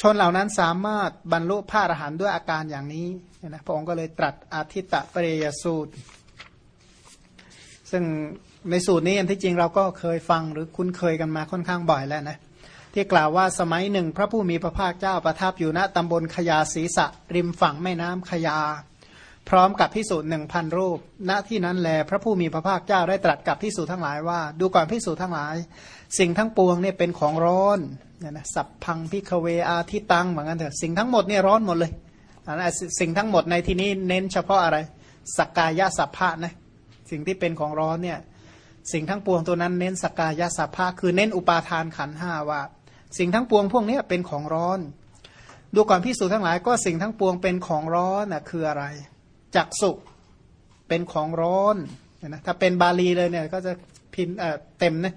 ชนเหล่านั้นสามารถบรรลุพระอรหันต์ด้วยอาการอย่างนี้นะพระองค์ก็เลยตรัสอาทิตตะปริยสูตร ซึ่งในสูตรนี้อันที่จริงเราก็เคยฟังหรือคุ้นเคยกันมาค่อนข้างบ่อยแล้วนะที่กล่าวว่าสมัยหนึ่ง พระผู้มีพระภาคเจ้าประทับอยู่ณตำบลขยาศีสะริมฝั่งแม่น้ำขยา พร้อมกับพิสูจน์หนึ่งพันรูป ณที่นั้นแลพระผู้มีพระภาคเจ้าได้ตรัสกับพิสูจน์ทั้งหลายว่า ดูก่อนพิสูจน์ทั้งหลาย สิ่งทั้งปวงเนี่ยเป็นของร้อนเนี่ยนะสัพพังพิคเวอาทิตังเหมือนกันเถอะสิ่งทั้งหมดเนี่ยร้อนหมดเลยนะสิ่งทั้งหมดในที่นี้เน้นเฉพาะอะไรสกกายะสัพพะนะสิ่งที่เป็นของร้อนเนี่ยสิ่งทั้งปวงตัวนั้นเน้นสกกายะสัพพะคือเน้นอุปาทานขันห้าว่า สิ่งทั้งปวงพวกนี้เป็นของร้อน ดูก่อนพิสูจน์ทั้งหลายก็สิ่งทั้งปวงเป็นของร้อนน่ะคืออะไร จักสุเป็นของร้อนนะถ้าเป็นบาลีเลยเนี่ยก็จะพิมพ์เต็มนะ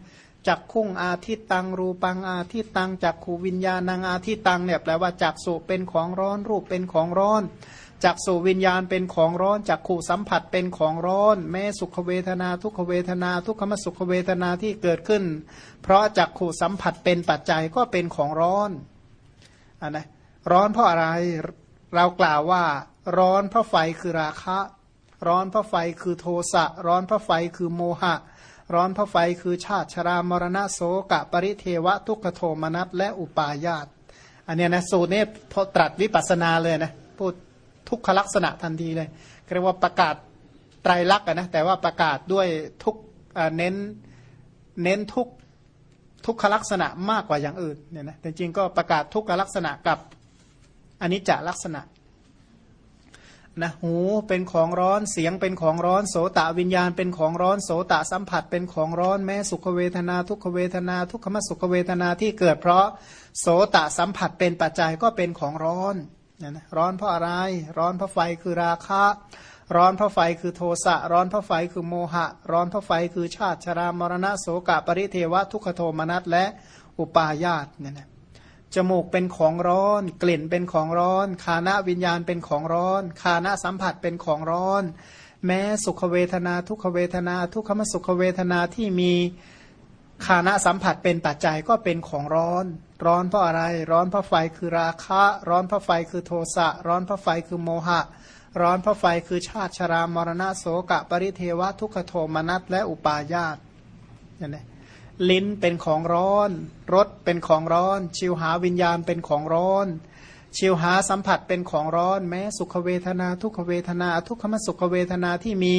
จักคุ้งอาทิตตังรูปังอาทิตตังจักขูวิญญาณังอาทิตตังเนี่ยแปลว่าจักสุเป็นของร้อนรูปเป็นของร้อนจักสุวิญญาณเป็นของร้อนจักขู่สัมผัสเป็นของร้อน แม้สุขเวทนาทุกขเวทนาทุกขมสุขเวทนาที่เกิดขึ้น เพราะจักขู่สัมผัสเป็นปัจจัยก็เป็นของร้อนอันนะร้อนเพราะอะไร เรากล่าวว่าร้อนเพราะไฟคือราคะ ร้อนเพราะไฟคือโทสะ ร้อนเพราะไฟคือโมหะ ร้อนพระไฟคือชาติชรามรณะโสกะ ปริเทวะ ทุกขโทมนัสและอุปาญาตอันนี้นะสูตรนี้พอตรัสวิปัสนาเลยนะพูดทุกขลักษณะทันทีเลยเรียกว่าประกาศไตรลักษณ์นะแต่ว่าประกาศด้วยทุกเน้นเน้นทุกทุกขลักษณะมากกว่าอย่างอื่นเนี่ยนะแต่จริงก็ประกาศทุกขลักษณะกับ อันิจจลักษณะนะหูเป็นของร้อนเสียงเป็นของร้อนโสตะวิญญาณเป็นของร้อนโสตะสัมผัสเป็นของร้อนแม้สุขเวทนา ทุกขเวทนา ทุกขมสุขเวทนาที่เกิดเพราะโสตะสัมผัสเป็นปัจจัยก็เป็นของร้อนนะนะร้อนเพราะอะไร ร้อนเพราะไฟคือราคะ ร้อนเพราะไฟคือโทสะ ร้อนเพราะไฟคือโมหะ ร้อนเพราะไฟคือชาติชรามรณะโสกะปริเทวะทุกขโทมนัสและอุปาญาตเนี่ยนะ จมูกเป็นของร้อน กลิ่นเป็นของร้อนคานะวิญญาณเป็นของร้อนคานะสัมผัสเป็นของร้อน แม้สุขเวทนา ทุกขเวทนา ทุกขมสุขเวทนาที่มีคานะสัมผัสเป็นปัจจัยก็เป็นของร้อน ร้อนเพราะอะไร ร้อนเพราะไฟคือราคะ ร้อนเพราะไฟคือโทสะ ร้อนเพราะไฟคือโมหะ ร้อนเพราะไฟคือชาติชรามรณะโสกะ ปริเทวะทุกขโทมนัสและอุปาญาตเนี่ยนะ ลิ้นเป็นของร้อนรสเป็นของร้อน ชิวหาวิญญาณเป็นของร้อน ชิวหาสัมผัสเป็นของร้อน แม้สุขเวทนา ทุกขเวทนา ทุกขมสุขเวทนาที่มี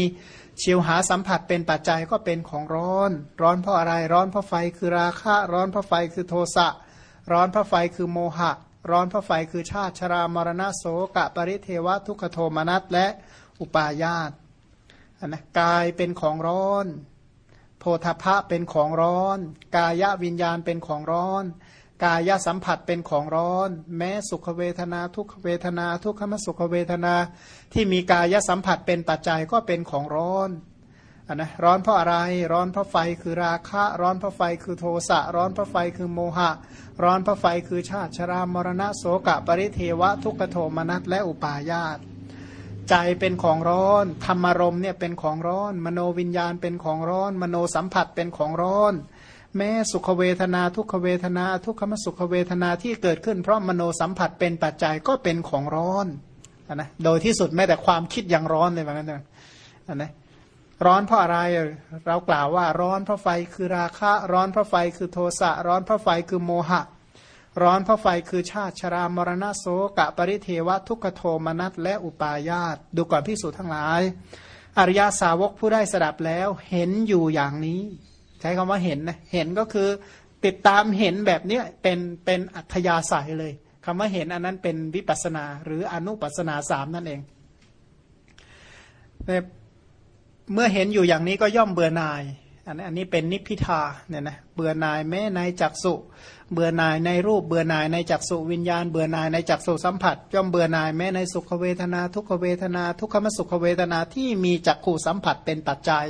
ชิวหาสัมผัสเป็นปัจจัยก็เป็นของร้อน ร้อนเพราะอะไรร้อนเพราะไฟคือราคะ ร้อนเพราะไฟคือโทสะร้อนเพราะไฟคือโมหะ ร้อนเพราะไฟคือชาติชรามรณะโสกะปริเทวะทุกขโทมนัสและอุปาญาตนะกายเป็นของร้อน โพธพะเป็นของร้อน กายวิญญาณเป็นของร้อน กายสัมผัสเป็นของร้อน แม้สุขเวทนา ทุกขเวทนา ทุกขมสุขเวทนา ที่มีกายสัมผัสเป็นปัจจัยก็เป็นของร้อนอนนะร้อนเพราะอะไรร้อนเพราะไฟคือราคะ ร้อนเพราะไฟคือโทสะ ร้อนเพราะไฟคือโมหะ ร้อนเพราะไฟคือชาติชรามรณะโสกะปริเทวะ ทุกขโทมนัสและอุปาญาต ใจเป็นของร้อน ธรรมารมเนี่ยเป็นของร้อน มโนวิญญาณเป็นของร้อน มโนสัมผัสเป็นของร้อน แม้สุขเวทนาทุกขเวทนา ทุกขมสุขเวทนาที่เกิดขึ้น เพราะมโนสัมผัสเป็นปัจจัยก็เป็นของร้อนนะโดยที่สุดแม้แต่ความคิดยังร้อนเลยเหมือนกันนะนะร้อนเพราะอะไรเรากล่าวว่าร้อนเพราะไฟคือราคะ ร้อนเพราะไฟคือโทสะร้อนเพราะไฟคือโมหะ ร้อนเพราะไฟคือชาติชรามรณะโสกะปริเทวะทุกขโทมนัสและอุปาญาตดูก่อนพิสูจน์ทั้งหลาย อริยาสาวกผู้ได้สดับแล้วเห็นอยู่อย่างนี้ ใช้คำว่าเห็นนะเห็นก็คือติดตามเห็นแบบนี้เป็นเป็นอัธยาศัยเลยคำว่าเห็นอันนั้นเป็นวิปัสนาหรืออนุปัสนาสามนั่นเองเมื่อเห็นอยู่อย่างนี้ก็ย่อมเบื่อหน่าย อันนี้อันนี้เป็นนิพพิทาเนี่ยนะเบื่อหน่ายแม้ในจักสุเบื่อหน่ายในรูปเบื่อหน่ายในจักสุวิญญาณ เบื่อหน่ายในจักสุสัมผัส ย่อมเบื่อหน่ายแม้ในสุขเวทนา ทุกขเวทนา ทุกขมสุขเวทนาที่มีจักขู่สัมผัสเป็นปัจจัย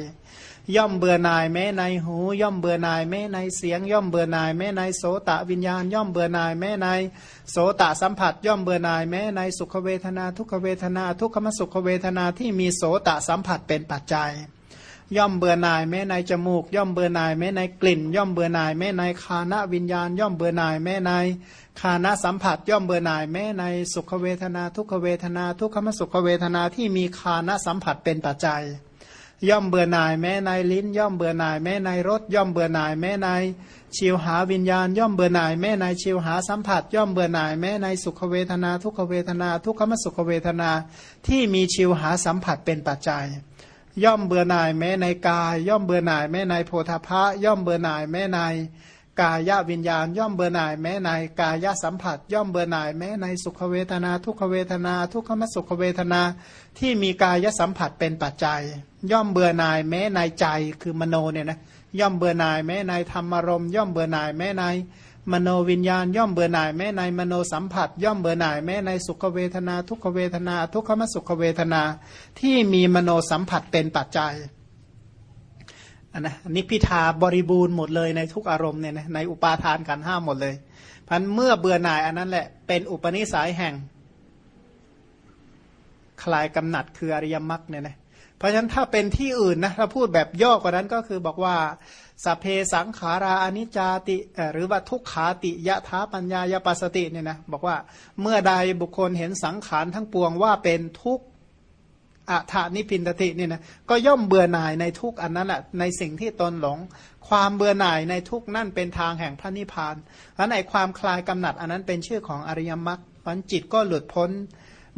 ย่อมเบื่อหน่ายแม้ในหู ย่อมเบื่อหน่ายแม้ในเสียง ย่อมเบื่อหน่ายแม้ในโสตวิญญาณ ย่อมเบื่อหน่ายแม้ในโสตสัมผัส ย่อมเบื่อหน่ายแม้ในสุขเวทนา ทุกขเวทนา ทุกขมสุขเวทนาที่มีโสตสัมผัสเป็นปัจจัย ย่อมเบื่อหน่ายแม้ในจมูก ย่อมเบื่อหน่ายแม้ในกลิ่น ย่อมเบื่อหน่ายแม้ในคานะวิญญาณ ย่อมเบื่อหน่ายแม้ในคานะสัมผัส ย่อมเบื่อหน่ายแม้ในสุขเวทนา ทุกขเวทนา ทุกขมสุขเวทนาที่มีคานะสัมผัสเป็นปัจจัย ย่อมเบื่อหน่ายแม้ในลิ้น ย่อมเบื่อหน่ายแม้ในรสย่อมเบื่อหน่ายแม้ในชิวหาวิญญาณ ย่อมเบื่อหน่ายแม้ในชิวหาสัมผัส ย่อมเบื่อหน่ายแม้ในสุขเวทนา ทุกขเวทนา ทุกขมสุขเวทนาที่มีชิวหาสัมผัสเป็นปัจจัย ย่อมเบื่อหน่ายแม้ในกาย ย่อมเบื่อหน่ายแม้ในโพธาภะย่อมเบื่อหน่ายแม้ในกายวิญญาณ ย่อมเบื่อหน่ายแม้ในกายสัมผัส ย่อมเบื่อหน่ายแม้ในสุขเวทนา ทุกขเวทนา ทุกขมสุขเวทนาที่มีกายสัมผัสเป็นปัจจัย ย่อมเบื่อหน่ายแม้ในใจคือมโนเนี่ยนะย่อมเบื่อหน่ายแม้ในธรรมารมย่อมเบื่อหน่ายแม้ใน มโนวิญญาณย่อมเบื่อหน่ายแม้ในมโนสัมผัส ย่อมเบื่อหน่ายแม้ในสุขเวทนา ทุกขเวทนา ทุกขมสุขเวทนา ที่มีมโนสัมผัสเป็นปัจจัยอันนะนิพิทาบริบูรณ์หมดเลยในทุกอารมณ์เนี่ยนะในอุปาทานกันห้าหมดเลยพันเมื่อเบื่อหน่ายอันนั้นแหละเป็นอุปนิสัยแห่ง คลายกำหนัดคืออริยมรรคเนี่ยนะ เพราะฉะนั้นถ้าเป็นที่อื่นนะถ้าพูดแบบย่อกว่านั้นก็คือบอกว่าสัพเพสังขาราอนิจจติหรือว่าทุกขาติยะถาปัญญายปัสติเนี่ยนะบอกว่าเมื่อใดบุคคลเห็นสังขารทั้งปวงว่าเป็นทุกอัฐานิพินติเนี่ยนะก็ย่อมเบื่อหน่ายในทุกอันนั้นแหละในสิ่งที่ตนหลง ความเบื่อหน่ายในทุกนั่นเป็นทางแห่งพระนิพพานและในความคลายกำหนัดอันนั้นเป็นชื่อของอริยมรรคปัญจิตก็หลุดพ้น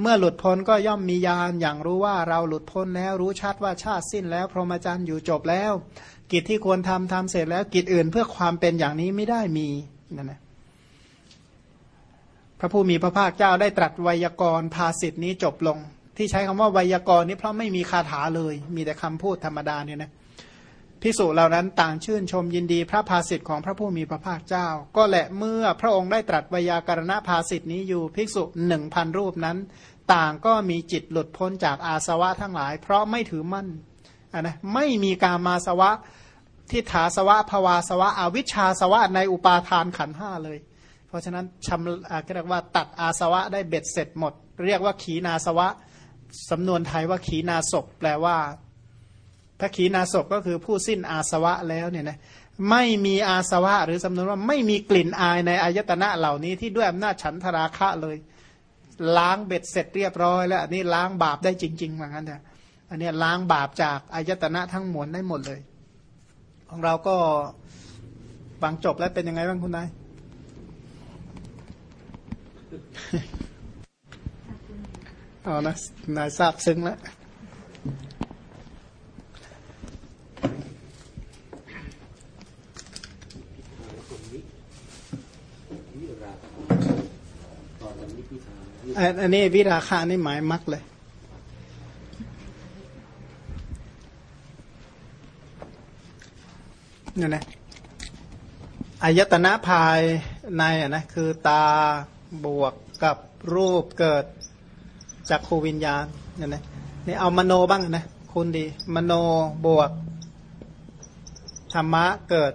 เมื่อหลุดพ้นก็ย่อมมีญาณอย่างรู้ว่าเราหลุดพ้นแล้วรู้ชัดว่าชาติสิ้นแล้วพรหมจรรย์อยู่จบแล้ว กิจที่ควรทำทำเสร็จแล้วกิจอื่นเพื่อความเป็นอย่างนี้ไม่ได้มีนั่นนะพระผู้มีพระภาคเจ้าได้ตรัสไวยากรณ์ภาสิทธินี้จบลง ที่ใช้คำว่าไวยากรณ์นี้เพราะไม่มีคาถาเลย มีแต่คำพูดธรรมดาเนี่ยนะพิสุเหล่านั้นต่างชื่นชมยินดีพระภาสิทธิ์ของพระผู้มีพระภาคเจ้า ก็แหละเมื่อพระองค์ได้ตรัสไวยากรณภาสิทธินี้อยู่ภิกษุหนึ่งพันรูปนั้น ต่างก็มีจิตหลุดพ้นจากอาสวะทั้งหลาย เพราะไม่ถือมั่นะนะไม่มีการมาสวะทิฏฐาสวะภวาสวะอวิชชาสวะในอุปาทานขันห้าเลย เพราะฉะนั้นชำเรียกว่าตัดอาสวะได้เบ็ดเสร็จหมด เรียกว่าขีนาสวะสำนวนไทยว่าขีนาศพแปลว่าถ้าขีนาศพก็คือผู้สิ้นอาสวะแล้วเนี่ยนะไม่มีอาสวะหรือสำนวนว่าไม่มีกลิ่นอายในอายตนะเหล่านี้ที่ด้วยอำนาจฉันทราคะเลย ล้างเบ็ดเสร็จเรียบร้อย แล้วอันนี้ล้างบาปได้จริงๆเหมือนกันแต่อันนี้ล้างบาปจากอายตนะทั้งมวลได้หมดเลย ของเราก็ฟังจบแล้วเป็นยังไงบ้างคุณนายเอานะนายทราบซึ้งแล้ว อันนี้วิราคานี่หมายมักเลย เนี่ยนะอายตนะภายในอะนะคือตาบวกกับรูปเกิดจากโควิญญาณเนี่ยนะนี่เอามโนบ้างนะคุณดี มโนบวกธรรมะเกิด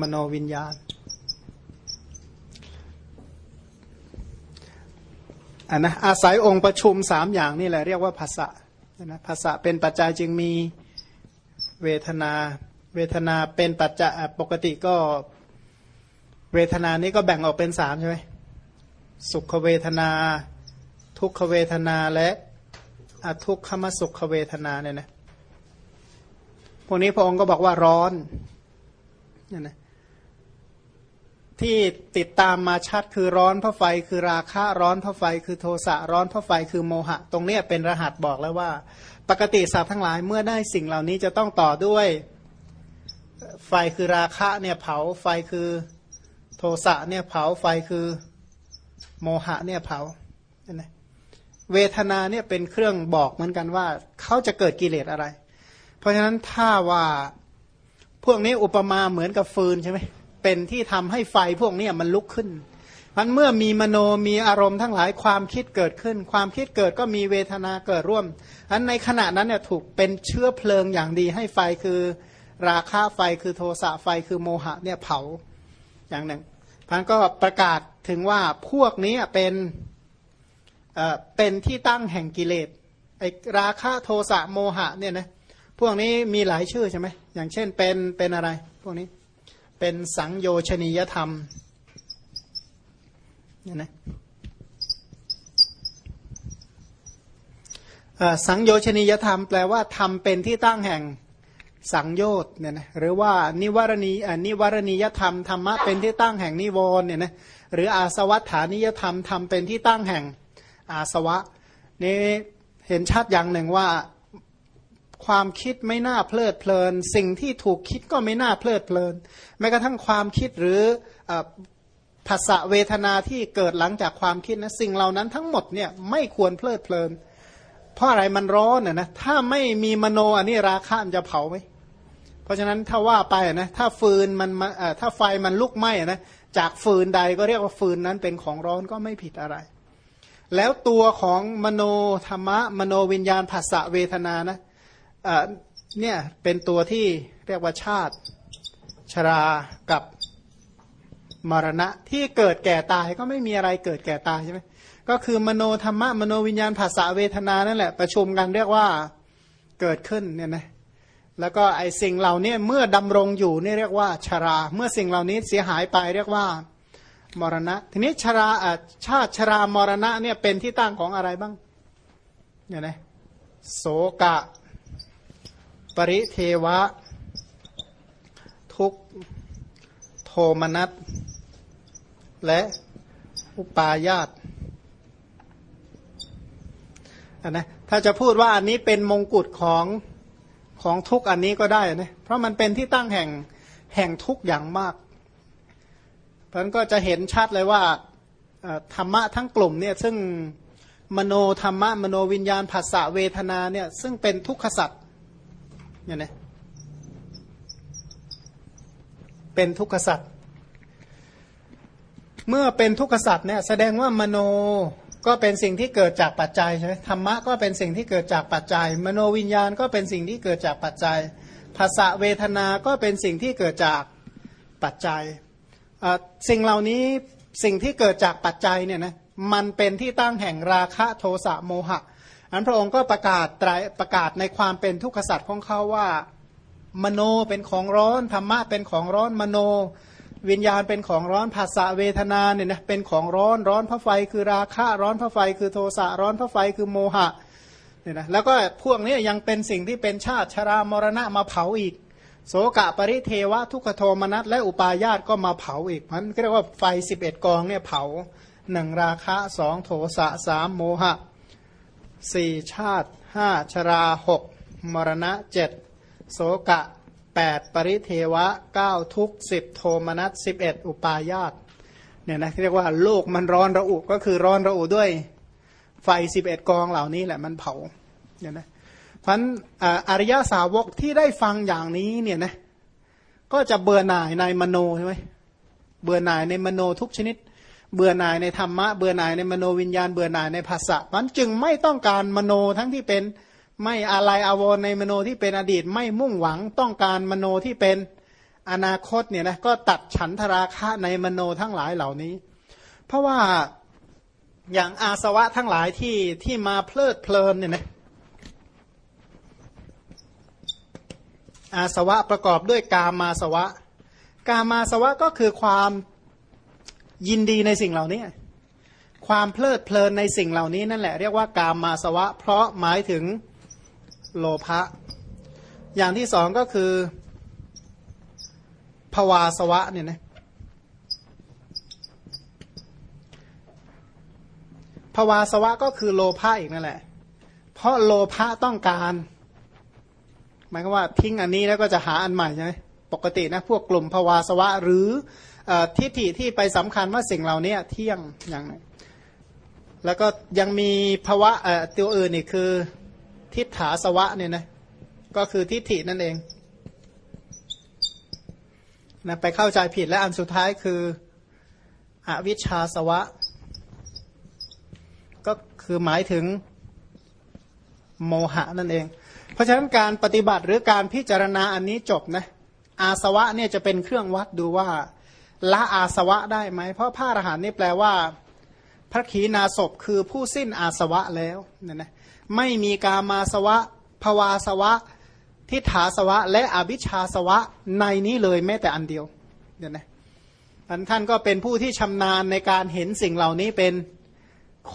มโนวิญญาณ อันนะอาศัยองค์ประชุมสามอย่างนี่แหละเรียกว่าภาษะนะภาษะเป็นปัจจัยจึงมีเวทนา เวทนาเป็นปัจจัยปกติก็เวทนานี้ก็แบ่งออกเป็นสามใช่ไหมสุขเวทนา ทุกขเวทนาและอทุกขมสุขเวทนาเนี่ยนะพวกนี้พระองค์ก็บอกว่าร้อนเนี่ยนะ ที่ติดตามมาชัดคือร้อนเพราะไฟคือราคะร้อนเพราะไฟคือโทสะร้อนเพราะไฟคือโมหะ ตรงนี้เป็นรหัสบอกแล้วว่า ปกติสัตว์ทั้งหลายเมื่อได้สิ่งเหล่านี้จะต้องต่อด้วยไฟคือราคะเนี่ยเผาไฟคือโทสะเนี่ยเผาไฟคือโมหะเนี่ยเผาเนี่ยเวทนาเนี่ยเป็นเครื่องบอกเหมือนกันว่าเขาจะเกิดกิเลสอะไร เพราะฉะนั้นถ้าว่าพวกนี้อุปมาเหมือนกับฟืนใช่ไหม เป็นที่ทำให้ไฟพวกนี้มันลุกขึ้นมันเมื่อมีมโนมีอารมณ์ทั้งหลายความคิดเกิดขึ้น ความคิดเกิดก็มีเวทนาเกิดร่วมอันในขณะนั้นเนี่ยถูกเป็นเชื้อเพลิงอย่างดีให้ไฟคือราคาไฟคือโทสะไฟคือโมหะเนี่ยเผาอย่างหนึ่งพันก็ประกาศถึงว่าพวกนี้เป็นเป็นที่ตั้งแห่งกิเลสไอ้ราคะโทสะโมหะเนี่ยนะพวกนี้มีหลายชื่อใช่ไหมอย่างเช่นเป็นเป็นอะไร พวกนี้ เป็นสังโยชนียธรรมเนี่ยนะสังโยชนียธรรมแปลว่าทำเป็นที่ตั้งแห่งสังโยชน์เนี่ยนะหรือว่านิวรณีนิวรณียธรรมธรรมะเป็นที่ตั้งแห่งนิวรณ์เนี่ยนะหรืออาสวัฏฐานิยธรรมทำเป็นที่ตั้งแห่งอาสวะนี่เห็นชัดอย่างหนึ่งว่า ความคิดไม่น่าเพลิดเพลิน สิ่งที่ถูกคิดก็ไม่น่าเพลิดเพลิน แม้กระทั่งความคิดหรือภาษาเวทนาที่เกิดหลังจากความคิดนะสิ่งเหล่านั้นทั้งหมดเนี่ยไม่ควรเพลิดเพลิน เพราะอะไรมันร้อนน่ยนะถ้าไม่มีมโนอันนี้ราคะมันจะเผาไหมเพราะฉะนั้นถ้าว่าไปนะถ้าฟืนมันถ้าไฟมันลุกไหม้นะจากฟืนใดก็เรียกว่าฟืนนั้นเป็นของร้อนก็ไม่ผิดอะไร แล้วตัวของมโนธรรมะมโนวิญญาณภาษาเวทนานะ เนี่ยเป็นตัวที่เรียกว่าชาติชรากับมรณะที่เกิดแก่ตายก็ไม่มีอะไรเกิดแก่ตายใช่ไหมก็คือมโนธรรมะมโนวิญญาณภาษาเวทนานั่นแหละประชุมกันเรียกว่าเกิดขึ้นเนี่ยนะแล้วก็ไอ้สิ่งเหล่านี้เมื่อดำรงอยู่นี่เรียกว่าชรา เมื่อสิ่งเหล่านี้เสียหายไปเรียกว่ามรณะ ทีนี้ชราชาติชรามรณะเนี่ยเป็นที่ตั้งของอะไรบ้างเนี่ยนะโสกะ ปริเทวะ ทุกโทมนัสและอุปาญาตอันนะถ้าจะพูดว่าอันนี้เป็นมงกุฎของของทุกอันนี้ก็ได้นะเพราะมันเป็นที่ตั้งแห่งแห่งทุกอย่างมาก เพราะนั้นก็จะเห็นชัดเลยว่าธรรมะทั้งกลุ่มเนี่ยซึ่งมโนธรรมะมโนวิญญาณภาษาเวทนาเนี่ยซึ่งเป็นทุกขสัตว เนี่ยนะเป็นทุกขสัตว์เมื่อเป็นทุกขสัตว์เนี่ยแสดงว่ามโนก็เป็นสิ่งที่เกิดจากปัจจัยใช่ไหมธรรมะก็เป็นสิ่งที่เกิดจากปัจจัย มโนวิญญาณก็เป็นสิ่งที่เกิดจากปัจจัย ภาษาเวทนา ก็เป็นสิ่งที่เกิดจากปัจจัยสิ่งเหล่านี้สิ่งที่เกิดจากปัจจัยเนี่ยนะมันเป็นที่ตั้งแห่งราคะโทสะโมหะ อันพระองค์ก็ประกาศตรประกาศในความเป็นทุกขสัตว์ของเขาว่า มโนเป็นของร้อนธรรมะเป็นของร้อนมโน วิญญาณเป็นของร้อนภาษาเวทนาเนี่ยนะเป็นของร้อนร้อนพระไฟคือราคะร้อนพระไฟคือโทสะร้อนพระไฟคือโมหะเนี่ยนะแล้วก็พวกนี้ยังเป็นสิ่งที่เป็นชาติชรามรณะมาเผาอีก โสกะปริเทวะทุกขโทมนัสและอุปาญาตก็มาเผาอีกมันเรียกว่าไฟสิบเอ็ดกองเนี่ยเผาหนึ่งราคะสองโทสะสามโมหะ สี่ชาติห้าชราหกมรณะเจ็ดโสกะแปดปริเทวะเก้าทุกสิบโทมนัสสิบเอ็ดอุปายาตเนี่ยนะเรียกว่าโลกมันร้อนระอุก็คือร้อนระอุด้วยไฟสิบเอ็ดกองเหล่านี้แหละมันเผาเนี่ยนะเพราะอริยสาวกที่ได้ฟังอย่างนี้เนี่ยนะก็จะเบื่อหน่ายในมโนใช่ไหมเบื่อหน่ายในมโนทุกชนิด เบื่อหน่ายในธรรมะเบื่อหน่ายในมโนวิญญาณเบื่อหน่ายในภาษามันจึงไม่ต้องการมโนทั้งที่เป็นไม่อะไรอาวรในมโนที่เป็นอดีตไม่มุ่งหวังต้องการมโนที่เป็นอนาคตเนี่ยนะก็ตัดฉันทราคะในมโนทั้งหลายเหล่านี้ เพราะว่าอย่างอาสวะทั้งหลายที่ที่มาเพลิดเพลินเนี่ยนะอาสวะประกอบด้วยกามาสวะ กามาสวะก็คือความ ยินดีในสิ่งเหล่านี้ ความเพลิดเพลินในสิ่งเหล่านี้นั่นแหละเรียกว่ากามาสวะ เพราะหมายถึงโลภะอย่างที่สองก็คือภวาสวะเนี่ยนะภวาสวะก็คือโลภะอีกนั่นแหละ เพราะโลภะต้องการหมายความว่าทิ้งอันนี้แล้วก็จะหาอันใหม่ใช่ไหมปกตินะพวกกลุ่มภวาสวะหรือ ทิฏฐิที่ไปสำคัญว่าสิ่งเหล่านี้เที่ยงอย่างนแล้วก็ยังมีภาวะตัวอื่นอีกคือทิฏฐาสวะเนี่ยนะก็คือทิฏฐินั่นเองนะไปเข้าใจผิดและอันสุดท้ายคืออวิชชาสวะ ก็คือหมายถึงโมหะนั่นเอง เพราะฉะนั้นการปฏิบัติหรือการพิจารณาอันนี้จบนะอาสวะเนี่ยจะเป็นเครื่องวัดดูว่า ละอาสวะได้ไหม เพราะพระอรหันต์นี่แปลว่า พระขีณาสพคือผู้สิ้นอาสวะแล้วเนี่ยนะไม่มีกามาสวะภวาสวะ ทิฏฐาสวะ และอวิชชาสวะในนี้เลยแม้แต่อันเดียวเดี๋ยนะท่านท่านก็เป็นผู้ที่ชำนาญในการเห็นสิ่งเหล่านี้เป็น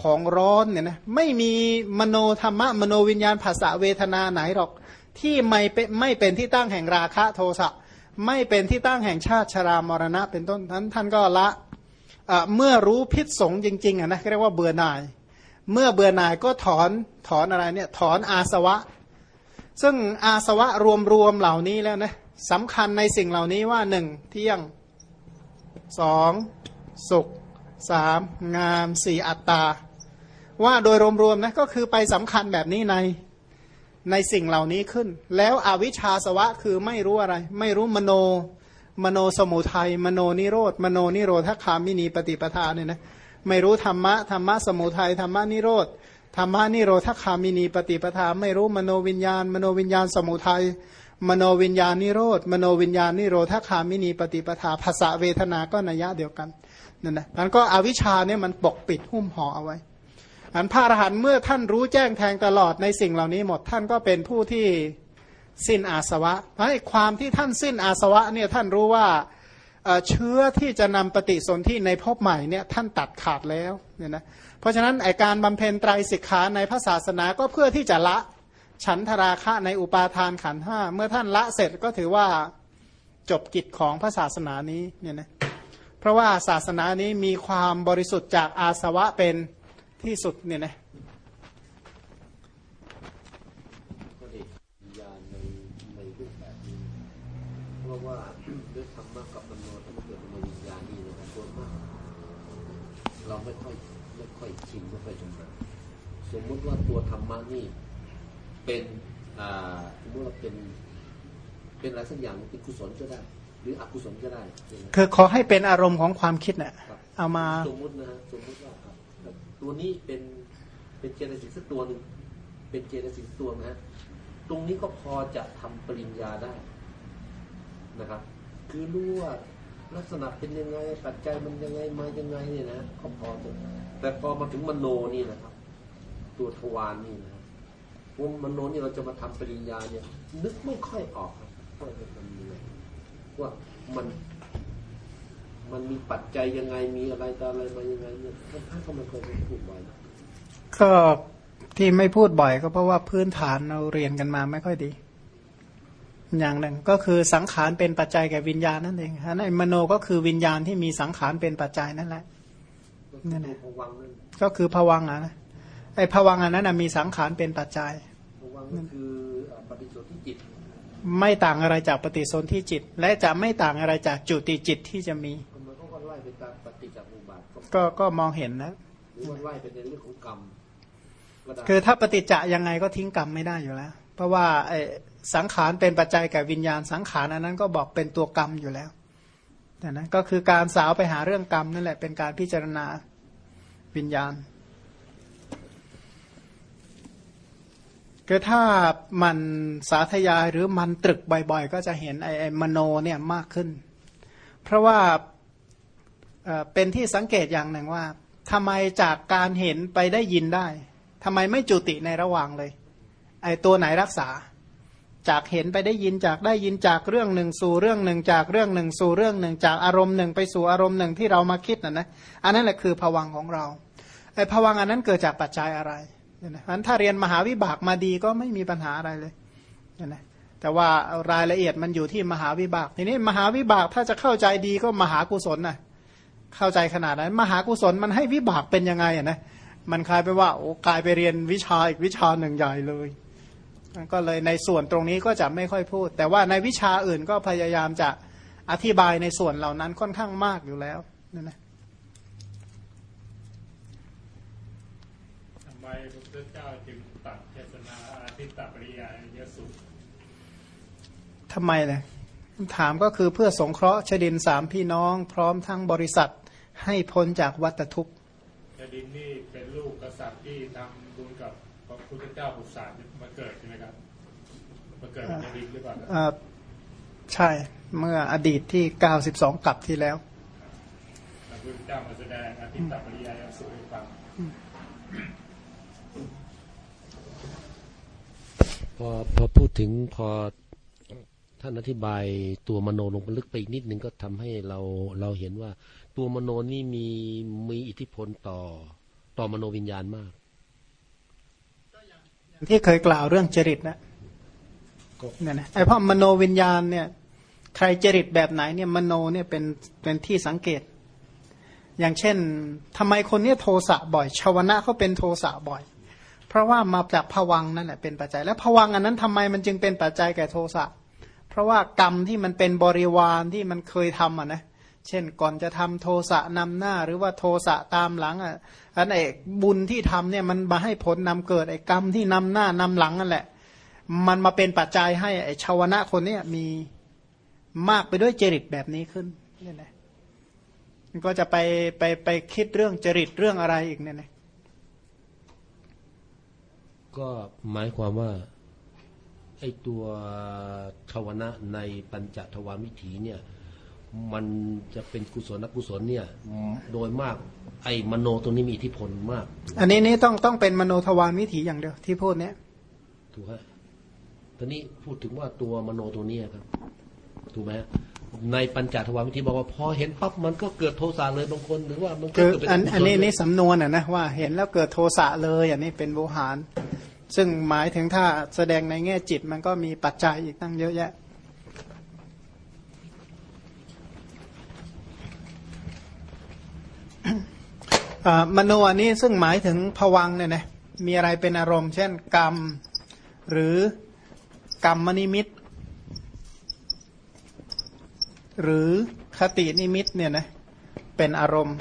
ของร้อนเนี่ยนะไม่มีมโนธรรมะมโนวิญญาณภาษาเวทนาไหนหรอก ที่ไม่เป็นไม่เป็นที่ตั้งแห่งราคะโทสะ ไม่เป็นที่ตั้งแห่งชาติชรามรณะ เป็นต้นท่านท่านก็ละเมื่อรู้พิษสงจริงๆนะเรียกว่าเบื่อหน่าย เมื่อเบื่อหน่ายก็ถอนถอนอะไรเนี่ยถอนอาสวะ ซึ่งอาสวะรวมๆเหล่านี้แล้วนะสำคัญในสิ่งเหล่านี้ว่าหนึ่งเที่ยงสองสุขสามงามสี่อัตตา ว่าโดยรวมๆนะก็คือไปสำคัญแบบนี้ใน ในสิ่งเหล่านี้ขึ้น แล้วอวิชชาสวะคือไม่รู้อะไร ไม่รู้มโน มโนสมุทัยมโนนิโรธมโนนิโรธคามินีปฏิปทาเนี่ยนะไม่รู้ธรรมะธรรมะสมุทัยธรรมะนิโรธธรรมะนิโรธคามินีปฏิปทา ไม่รู้มโนวิญญาณ มโนวิญญาณสมุทัยมโนวิญญาณนิโรธมโนวิญญาณนิโรธคามินีปฏิปทาผัสสะเวทนาก็นัยยะเดียวกันนั่นนะนั้นก็อวิชชาเนี่ยมันปกปิดหุ้มห่อเอาไว้ อันพระอรหันต์เมื่อท่านรู้แจ้งแทงตลอดในสิ่งเหล่านี้หมดท่านก็เป็นผู้ที่สิ้นอาสวะเพราะความที่ท่านสิ้นอาสวะเนี่ยท่านรู้ว่าเชื้อที่จะนำปฏิสนธิในภพใหม่เนี่ยท่านตัดขาดแล้วเนี่ยนะเพราะฉะนั้นไอการบำเพ็ญไตรสิกขาในพระศาสนาก็เพื่อที่จะละฉันทราคะในอุปาทานขันห้าเมื่อท่านละเสร็จก็ถือว่าจบกิจของพระศาสนานี้เนี่ยนะเพราะว่าศาสนานี้มีความบริสุทธิ์จากอาสวะเป็น ที่สุดเนี่ยนะเพราะว่าด้วยธรรมะกับมโนธรรมเกิดมวิญญาณนี่นะครับส่วนมากเราไม่ค่อยไม่ค่อยชินไม่ค่อยชำนาญสมมติว่าตัวธรรมะนี่เป็นอ่าสมมติว่าเป็นเป็นอะไรสักอย่างเป็นกุศลก็ได้ หรืออกุศลก็ได้ คือขอให้เป็นอารมณ์ของความคิดเนะ่ยเอามาสมมตินะสมมติว่า ตัวนี้เป็นเป็นเจตสิกสักตัวหนึ่งเป็นเจตสิกตัวนะฮะตรงนี้ก็พอจะทำปริญญาได้นะครับ คือรู้ว่าลักษณะเป็นยังไงปัจจัยมันยังไงมายังไงเนี่ยนะก็พอจะแต่พอมาถึงมโนนี่นะครับ ตัวทวารนี่นะวงมโนนี่เราจะมาทำปริญญาเนี่ย นึกไม่ค่อยออกว่ามันยังไงว่ามัน มันมีปัจจัยยังไงมีอะไรต่ออะไรมายังไงเนี่ยท่านท่านก็ไม่เคยพูดบ่อยก็ที่ไม่พูดบ่อยก็เพราะว่าพื้นฐานเราเรียนกันมาไม่ค่อยดี อย่างหนึ่งก็คือสังขารเป็นปัจจัยแก่วิญญาณนั่นเองฮะในมโนก็คือวิญญาณที่มีสังขารเป็นปัจจัยนั่นแหละนั่นแหละก็คือผวังอะนะไอ้ผวังอันนั้นมีสังขารเป็นปัจจัยนั่นคือปฏิสนธิจิตไม่ต่างอะไรจากปฏิสนธิจิต และจะไม่ต่างอะไรจากจุติจิตที่จะมี ก็ก็มองเห็นนะหรือว่าไล่เป็นในเรื่องของกรรมคือถ้าปฏิจจะยังไงก็ทิ้งกรรมไม่ได้อยู่แล้ว เพราะว่าไอ้สังขารเป็นปัจจัยแก่วิญญาณสังขารอันนั้นก็บอกเป็นตัวกรรมอยู่แล้วแต่นะก็คือการสาวไปหาเรื่องกรรมนั่นแหละเป็นการพิจารณาวิญญาณคือถ้ามันสาธยายหรือมันตรึกบ่อยๆ ก็จะเห็นไอ้มโนเนี่ยมากขึ้น เพราะว่า เป็นที่สังเกตอย่างหนึ่งว่าทำไมจากการเห็นไปได้ยินได้ทำไมไม่จุติในระหว่างเลย ไอ้ตัวไหนรักษา จากเห็นไปได้ยินจากได้ยินจากเรื่องหนึ่ง สู่เรื่องหนึ่ง จากเรื่องหนึ่ง สู่เรื่องหนึ่ง จากอารมณ์หนึ่งไปสู่อารมณ์หนึ่งที่เรามาคิดนะนะอันนั้นแหละคือผวังของเราไอ้ผวังอันนั้นเกิดจากปัจจัยอะไรเนี่ยนะถ้าเรียนมหาวิบากมาดีก็ไม่มีปัญหาอะไรเลยเนี่ยนะแต่ว่ารายละเอียดมันอยู่ที่มหาวิบาก ทีนี้มหาวิบากถ้าจะเข้าใจดีก็มหากุศลน่ะ เข้าใจขนาดนั้น มหากุศลมันให้วิบากเป็นยังไงอะนะมันคลายไปว่าโอ้กลายไปเรียนวิชาอีกวิชาหนึ่งใหญ่เลยก็เลยในส่วนตรงนี้ก็จะไม่ค่อยพูด แต่ว่าในวิชาอื่นก็พยายามจะอธิบายในส่วนเหล่านั้นค่อนข้างมากอยู่แล้วนั่นนะทำไมพระพุทธเจ้าจึงตัดเทศนาอาทิตตปริยายสุทำไมเลย ถามก็คือเพื่อสงเคราะห์ชดินสามพี่น้องพร้อมทั้งบริษัทให้พ้นจากวัฏทุกข์ชดินนี่เป็นลูกกษัตริย์ที่ทำบุญกับพระพุทธเจ้าบุษรามาเกิดใช่ไหมครับมาเกิดเป็นชดินหรือเปล่าใช่เมื่ออดีตที่เก้าสิบสองกลับที่แล้วพระพุทธเจ้ามาแสดงอธิตตปริยายสุให้ฟังพอพอพูดถึงพอ ท่านอธิบายตัวมโนลงไปลึกไปอีกนิดนึงก็ทำให้เราเราเห็นว่า ตัวมโนนี่มีมีอิทธิพลต่อต่อมโนวิญญาณมาก ที่เคยกล่าวเรื่องจริตนะเนี่ยนะไอ้พราะมโนวิญญาณเนี่ย ใครจริตแบบไหนเนี่ยมโนเนี่ยเป็นเป็นที่สังเกต อย่างเช่นทำไมคนเนี้ยโทสะบ่อย ชาวนะเขาเป็นโทสะบ่อย เพราะว่ามาจากผวังนั่นแหละเป็นปัจจัย แล้วผวังอันนั้นทำไมมันจึงเป็นปัจจัยแก่โทสะเพราะว่ากรรมที่มันเป็นบริวารที่มันเคยทำอะนะเช่นก่อนจะทำโทสะนำหน้า หรือว่าโทสะตามหลังอะอันไอ้บุญที่ทำเนี่ยมันมาให้ผลนำเกิดไอ้กรรมที่นำหน้านำหลังนั่นแหละ มันมาเป็นปัจจัยให้ไอ้ชาวนะคนเนี้ยมีมากไปด้วยจริตแบบนี้ขึ้นเนี่ยนะมันก็จะไปไปไปคิดเรื่องจริตเรื่องอะไรอีกเนี่ยนะก็หมายความว่า ไอ้ตัวชาวนะในปัญจทวารวิถีเนี่ยมันจะเป็นกุศลอกุศลเนี่ยโดยมากไอ้มโนตัวนี้มีอิทธิพลมาก อันนี้นี่ต้องต้องเป็นมโนทวารวิถีอย่างเดียวที่พูดเนี้ยถูกไหมตอนนี้พูดถึงว่าตัวมโนตัวเนี้ยครับ ถูกไหมในปัญจทวารวิถีบอกว่าพอเห็นปั๊บมันก็เกิดโทสะเลยบางคนหรือว่ามันก็คือเกิดเป็นอันกุศลอันนี้เลยนี่สำนวนอะนะว่าเห็นแล้วเกิดโทสะเลยอันนี้เป็นโวหาร ซึ่งหมายถึงถ้าแสดงในแง่จิตมันก็มีปัจจัยอีกตั้งเยอะแยะอ่ามโนอันนี้ซึ่งหมายถึงผวังค์เนี่ยนะมีอะไรเป็นอารมณ์ เช่นกรรม หรือกรรมนิมิต หรือคตินิมิตเนี่ยนะเป็นอารมณ์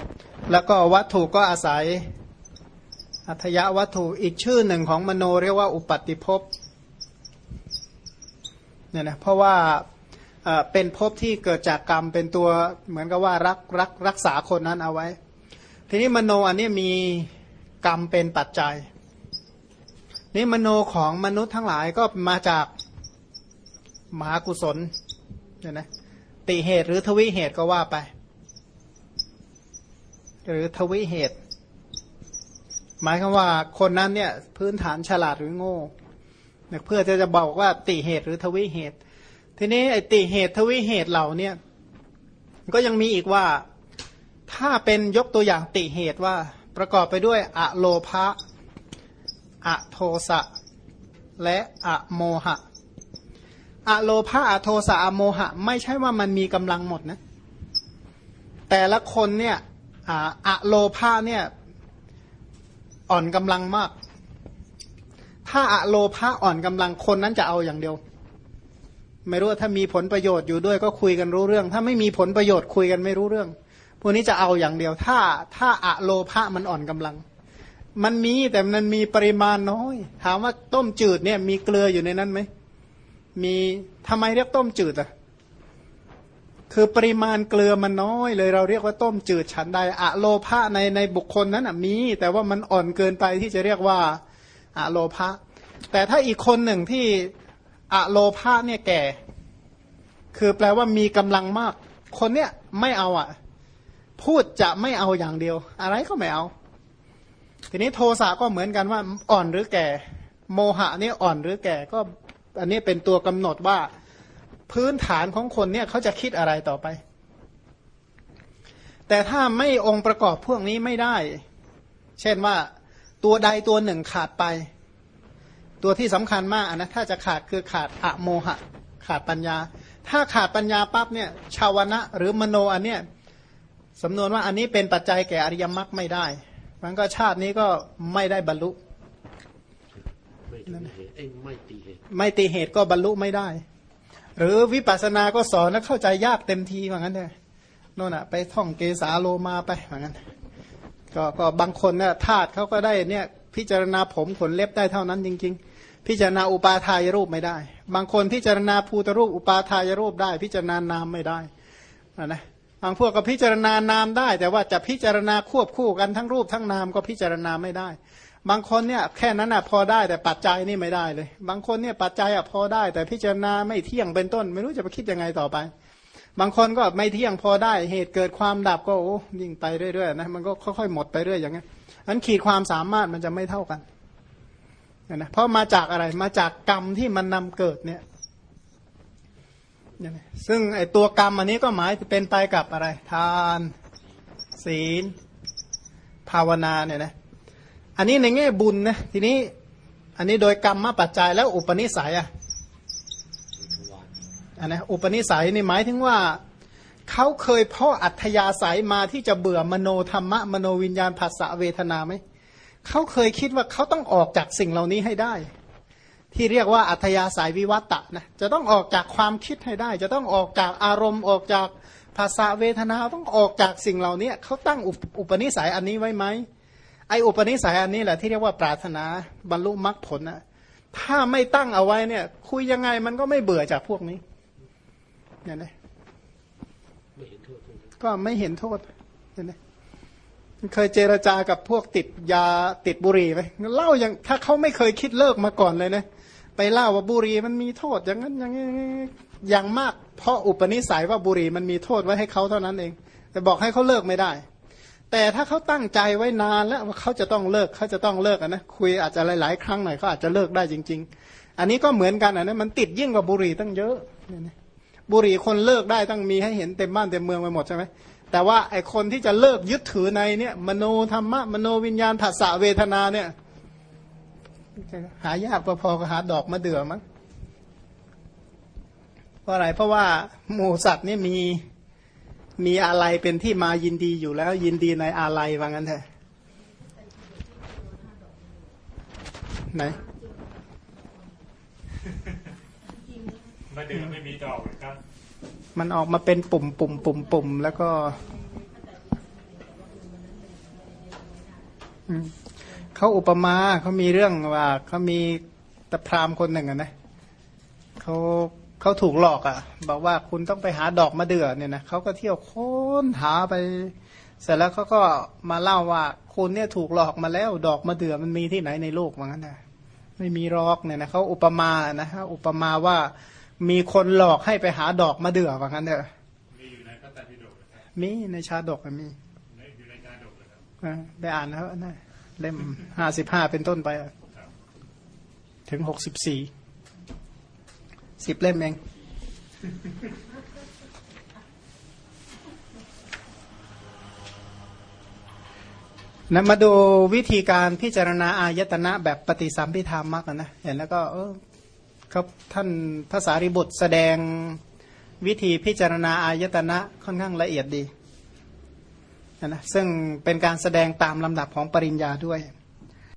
แล้วก็วัตถุก็อาศัย อัธยวัตถุอีกชื่อหนึ่งของมโนเรียกว่าอุปติภพเนี่ยนะเพราะว่าเอ่อเป็นภพที่เกิดจากกรรมเป็นตัวเหมือนกับว่ารักรักรักษาคนนั้นเอาไว้ ทีนี้มโนอันนี้มีกรรมเป็นปัจจัย นี่มโนของมนุษย์ทั้งหลายก็มาจากมหากุศลเนี่ยนะติเหตุหรือทวิเหตุก็ว่าไป หรือทวิเหตุ หมายความว่าคนนั้นเนี่ยพื้นฐานฉลาดหรือโง่เพื่อจะจะบอกว่าติเหตุหรือทวิเหตุ ทีนี้ไอติเหตุทวิเหตุเหล่าเนี่ยก็ยังมีอีกว่าถ้าเป็นยกตัวอย่างติเหตุว่าประกอบไปด้วยอะโลภะอะโทสะ และอะโมหะอะโลภะอะโทสะอะโมหะ ไม่ใช่ว่ามันมีกำลังหมดนะแต่ละคนเนี่ยอะอะโลภะเนี่ย อ่อนกำลังมาก ถ้าอะโลภะอ่อนกำลังคนนั้นจะเอาอย่างเดียว ไม่รู้ว่าถ้ามีผลประโยชน์อยู่ด้วยก็คุยกันรู้เรื่อง ถ้าไม่มีผลประโยชน์คุยกันไม่รู้เรื่อง พวกนี้จะเอาอย่างเดียว ถ้าถ้าอะโลภะมันอ่อนกำลัง มันมีแต่มันมีปริมาณน้อย ถามว่าต้มจืดเนี่ย มีเกลืออยู่ในนั้นไหมมีทำไมเรียกต้มจืดอะ คือปริมาณเกลือมันน้อย เลยเราเรียกว่าต้มจืดฉันใดอะโลภะในในบุคคลนั้นมี แต่ว่ามันอ่อนเกินไปที่จะเรียกว่าอะโลภะแต่ถ้าอีกคนหนึ่งที่อะโลภะเนี่ยแก่ คือแปลว่ามีกำลังมาก คนเนี้ยไม่เอาอะ พูดจะไม่เอาอย่างเดียว อะไรก็ไม่เอา ทีนี้โทสะก็เหมือนกันว่า อ่อนหรือแก่ โมหะเนี่ยอ่อนหรือแก่ก็ อันนี้เป็นตัวกำหนดว่า พื้นฐานของคนเนี่ยเขาจะคิดอะไรต่อไป แต่ถ้าไม่องค์ประกอบพวกนี้ไม่ได้ เช่นว่าตัวใดตัวหนึ่งขาดไป ตัวที่สำคัญมากนะถ้าจะขาดคือขาดอะโมหะ ขาดปัญญา ถ้าขาดปัญญาปั๊บเนี่ยชาวนะหรือมโนอันเนี้ยสำนวนว่าอันนี้เป็นปัจจัยแก่อริยมรรคไม่ได้ มันก็ชาตินี้ก็ไม่ได้บรรลุไม่ตีเหตุเอ้ยไม่ตีเหตุไม่ตีเหตุก็บรรลุไม่ได้ หรือวิปัสสนาก็สอนแล้วเข้าใจยากเต็มทีว่างั้นเลยโน่นอะไปท่องเกสาโลมาไปว่างั้นก็ก็บางคนเนี่ยธาตุเขาก็ได้เนี่ยพิจารณาผมขนเล็บได้เท่านั้นจริง ๆ พิจารณาอุปาทายรูปไม่ได้ บางคนพิจารณาภูตรูปอุปาทายรูปได้ พิจารณานามไม่ได้นะนะบางพวกก็พิจารณานามได้ แต่ว่าจะพิจารณาควบคู่กันทั้งรูปทั้งนามก็พิจารณาไม่ได้ บางคนเนี่ยแค่นั้นอะพอได้แต่ปัจจัยนี่ไม่ได้เลย บางคนเนี่ยปัจจัยอะพอได้ แต่พิจารณาไม่เที่ยงเป็นต้น ไม่รู้จะไปคิดยังไงต่อไป บางคนก็ไม่เที่ยงพอได้ เหตุเกิดความดับก็โอ้ยิ่งไปเรื่อยๆนะมันก็ค่อยๆหมดไปเรื่อยอย่างเงี้อันขีดความสามารถมันจะไม่เท่ากันนะเพราะมาจากอะไรมาจากกรรมที่มันนำเกิดเนี่ยซึ่งไอตัวกรรมอันนี้ก็หมายเป็นไปกับอะไร ทาน ศีล ภาวนาเนี่ยนะ อันนี้ในแง่บุญนะทีนี้อันนี้โดยกรรมมาปัจจัยแล้วอุปนิสัยอะอันนะอุปนิสัยนี่หมายถึงว่าเขาเคยพ่ออัธยาศัยมาที่จะเบื่อมโนธรรมะมโนวิญญาณผัสสะเวทนาไหมเขาเคยคิดว่าเขาต้องออกจากสิ่งเหล่านี้ให้ได้ ที่เรียกว่าอัธยาศัยวิวัตตะนะจะต้องออกจากความคิดให้ได้ จะต้องออกจากอารมณ์ออกจากภาษาเวทนาต้องออกจากสิ่งเหล่านี้เขาตั้งอุปนิสัยอันนี้ไว้ไหม ไออุปนิสัยอันนี้แหละที่เรียกว่าปรารถนาบรรลุมรรคผลนะถ้าไม่ตั้งเอาไว้เนี่ย คุยยังไงมันก็ไม่เบื่อจากพวกนี้เนี่ยนะไห็นโทษตรงนี้ก็ไม่เห็นโทษเนี่ยนะเคยเจรจากับพวกติดยาติดบุหรี่ไหมเล่าอย่างถ้าเขาไม่เคยคิดเลิกมาก่อนเลยนะไปเล่าว่าบุหรี่มันมีโทษ อย่างนั้นอย่างนี้อย่างมาก เพราะอุปนิสัยว่าบุหรี่มันมีโทษไว้ให้เขาเท่านั้นเอง แต่บอกให้เขาเลิกไม่ได้ แต่ถ้าเขาตั้งใจไว้นานแล้วว่าเขาจะต้องเลิกเขาจะต้องเลิกนะคุยอาจจะหลาย ๆ ครั้งหน่อยเขาอาจจะเลิกได้จริง ๆ อันนี้ก็เหมือนกันอะนะมันติดยิ่งกว่าบุหรี่ตั้งเยอะเนี่ยนะบุหรี่คนเลิกได้ต้องมีให้เห็นเต็มบ้านเต็มเมืองไปหมดใช่ไหมแต่ว่าไอคนที่จะเลิกยึดถือในเนี่ย มโนธรรมะมโนวิญญาณผัสสะเวทนาเนี่ย หายากพอๆกับหาดอกมะเดื่อมั้งเพราะอะไรเพราะว่าหมูสัตว์นี่มี มีอะไรเป็นที่มายินดีอยู่แล้ว ยินดีในอะไรว่างั้นเถอะไหนมาเดือไม่มีดอกเลยครับ มันออกมาเป็นปุ่มปุ่มปุ่มปุ่มแล้วก็อืมเขาอุปมาเขามีเรื่องว่าเขามีตะพรามคนหนึ่งอะนะเขา เขาถูกหลอกอะ่ะ บอกว่าคุณต้องไปหาดอกมะเดื่อเนี่ยนะเขาก็เที่ยวค้นหาไป เสร็จแล้วเขาก็มาเล่าว่าคุณเนี่ยถูกหลอกมาแล้ว ดอกมะเดื่อมันมีที่ไหนในโลกว่างั้นนะไม่มีหรอกเนี่ยนะเขาอุปมานะฮะอุปมาว่ามีคนหลอกให้ไปหาดอกมะเดื่อว่างั้นเถอะมีอยู่ในพระไตรปิฎกนะครับมีในชาดกอะมีในอยู่ในชาดกนะครับอ่าไปอ่านแล้วนะเล่มห้าสิบห้าเป็นต้นไปอะครับถึงหกสิบสี่ สิบเล่มเองนะมาดูวิธีการพิจารณาอายตนะแบบปฏิสัมพิธามักนะเห็นแล้วก็เออครับท่านภาษาริบุตรแสดงวิธีพิจารณาอายตนะค่อนข้างละเอียดดีนะนะซึ่งเป็นการแสดงตามลำดับของปริญญาด้วย